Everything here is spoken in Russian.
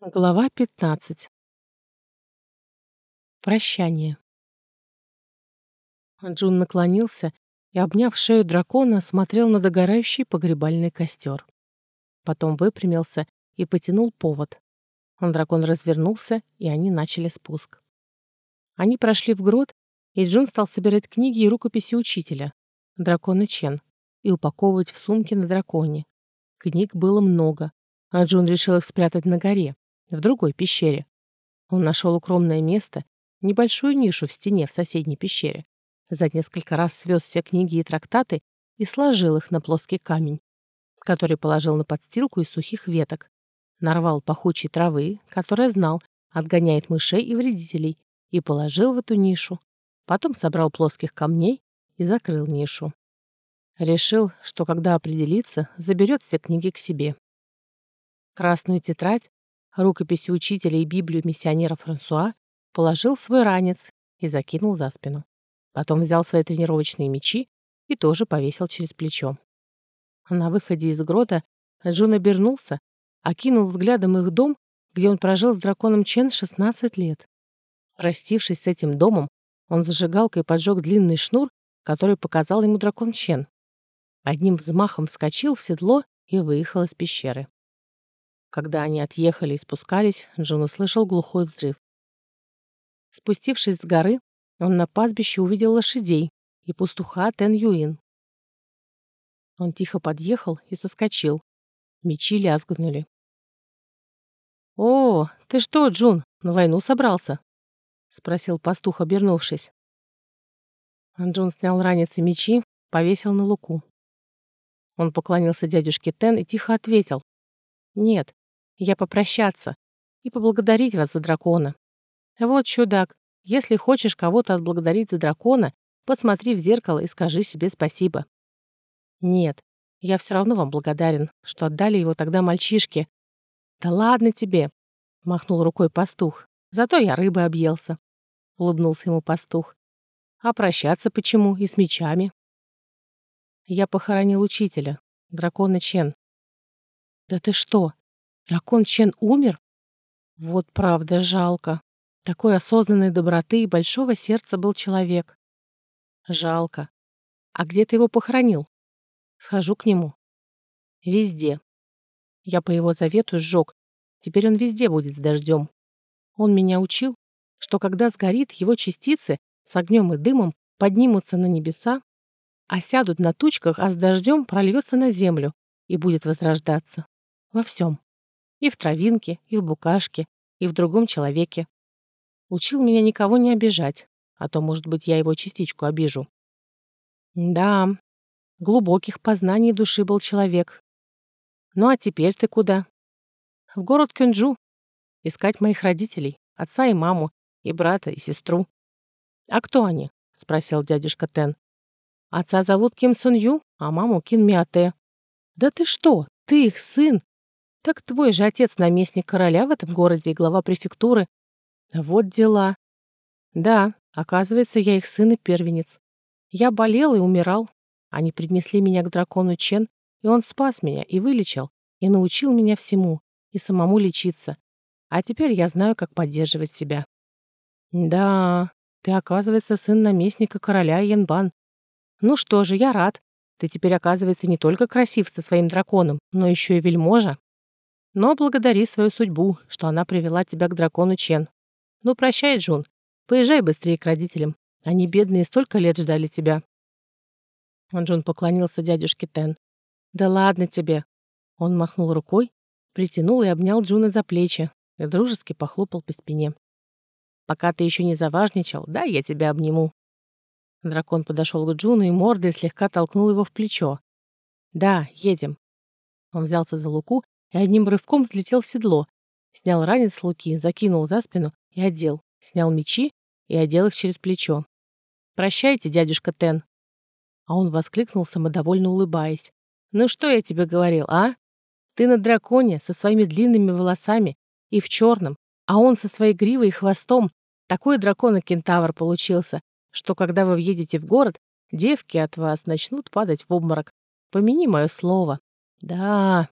Глава 15. Прощание. Джун наклонился и, обняв шею дракона, смотрел на догорающий погребальный костер. Потом выпрямился и потянул повод. Дракон развернулся, и они начали спуск. Они прошли в грот, и Джун стал собирать книги и рукописи учителя, дракона Чен, и упаковывать в сумки на драконе. Книг было много, а Джун решил их спрятать на горе, в другой пещере. Он нашел укромное место, небольшую нишу в стене в соседней пещере. За несколько раз свез все книги и трактаты и сложил их на плоский камень, который положил на подстилку из сухих веток. Нарвал пахучей травы, которая знал, отгоняет мышей и вредителей, и положил в эту нишу. Потом собрал плоских камней и закрыл нишу. Решил, что когда определится, заберет все книги к себе. Красную тетрадь рукописи учителя и Библию миссионера Франсуа, положил свой ранец и закинул за спину. Потом взял свои тренировочные мечи и тоже повесил через плечо. На выходе из грота Джун обернулся, окинул взглядом их дом, где он прожил с драконом Чен 16 лет. Простившись с этим домом, он зажигалкой поджег длинный шнур, который показал ему дракон Чен. Одним взмахом вскочил в седло и выехал из пещеры. Когда они отъехали и спускались, Джон услышал глухой взрыв. Спустившись с горы, он на пастбище увидел лошадей и пастуха Тен Юин. Он тихо подъехал и соскочил. Мечи лязгнули. «О, ты что, Джун, на войну собрался?» — спросил пастух, обернувшись. Джун снял ранец и мечи, повесил на луку. Он поклонился дядюшке Тен и тихо ответил. «Нет, я попрощаться и поблагодарить вас за дракона. Вот, чудак, если хочешь кого-то отблагодарить за дракона, посмотри в зеркало и скажи себе спасибо. Нет, я все равно вам благодарен, что отдали его тогда мальчишке. Да ладно тебе, махнул рукой пастух. Зато я рыбы объелся. Улыбнулся ему пастух. А прощаться почему и с мечами? Я похоронил учителя, дракона Чен. Да ты что? Дракон Чен умер? Вот правда жалко. Такой осознанной доброты и большого сердца был человек. Жалко. А где ты его похоронил? Схожу к нему. Везде. Я по его завету сжег. Теперь он везде будет с дождем. Он меня учил, что когда сгорит, его частицы с огнем и дымом поднимутся на небеса, а сядут на тучках, а с дождем прольется на землю и будет возрождаться. Во всем. И в травинке, и в букашке, и в другом человеке. Учил меня никого не обижать, а то, может быть, я его частичку обижу. Да, глубоких познаний души был человек. Ну а теперь ты куда? В город Кюнджу. Искать моих родителей, отца и маму, и брата, и сестру. А кто они? Спросил дядюшка Тен. Отца зовут Ким Сон Ю, а маму Кин Миате. Да ты что, ты их сын, так твой же отец наместник короля в этом городе и глава префектуры. Вот дела. Да, оказывается, я их сын и первенец. Я болел и умирал. Они принесли меня к дракону Чен, и он спас меня и вылечил, и научил меня всему, и самому лечиться. А теперь я знаю, как поддерживать себя. Да, ты, оказывается, сын наместника короля Янбан. Ну что же, я рад. Ты теперь, оказывается, не только красив со своим драконом, но еще и вельможа. Но благодари свою судьбу, что она привела тебя к дракону Чен. Ну, прощай, Джун. Поезжай быстрее к родителям. Они бедные столько лет ждали тебя. Джун поклонился дядюшке Тен. Да ладно тебе. Он махнул рукой, притянул и обнял Джуна за плечи и дружески похлопал по спине. Пока ты еще не заважничал, да, я тебя обниму. Дракон подошел к Джуну и мордой слегка толкнул его в плечо. «Да, едем». Он взялся за луку и одним рывком взлетел в седло, снял ранец с луки, закинул за спину и одел, снял мечи и одел их через плечо. «Прощайте, дядюшка Тен!» А он воскликнул, самодовольно улыбаясь. «Ну что я тебе говорил, а? Ты на драконе со своими длинными волосами и в черном, а он со своей гривой и хвостом. Такой дракон-кентавр получился, что когда вы въедете в город, девки от вас начнут падать в обморок. Помяни мое слово. Да,